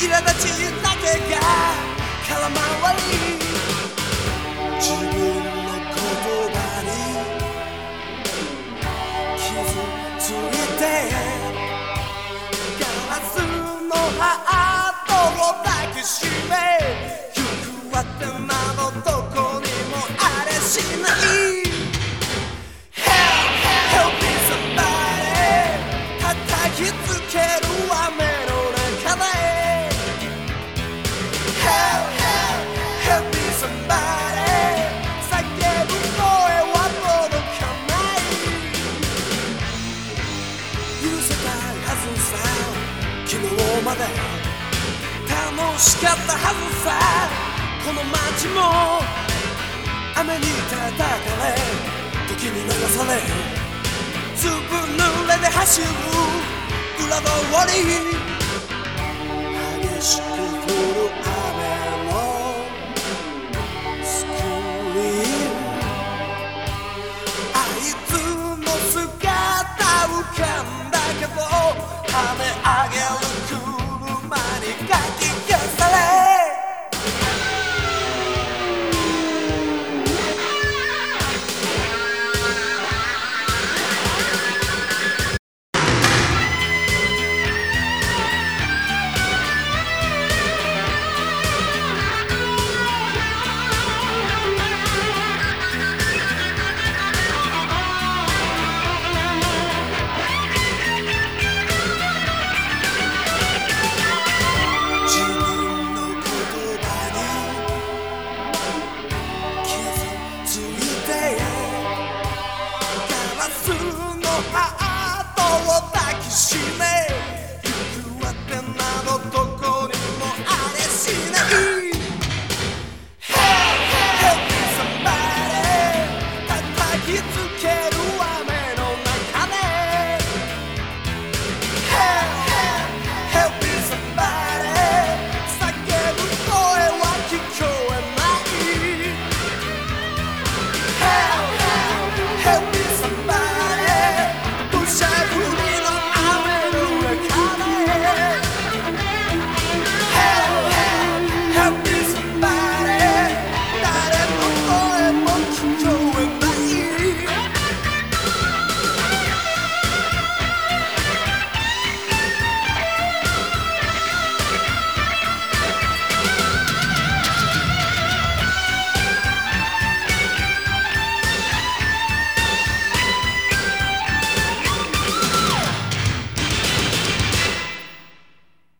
苛立ちだけが空回り自分の言葉に傷ついてガラスのハートを抱きしめ行くわってなのとまで。楽しかったはずさ。この街も。雨に叩かれ時に流され。ずぶ濡れで走る。裏通り。ハートを抱きしめ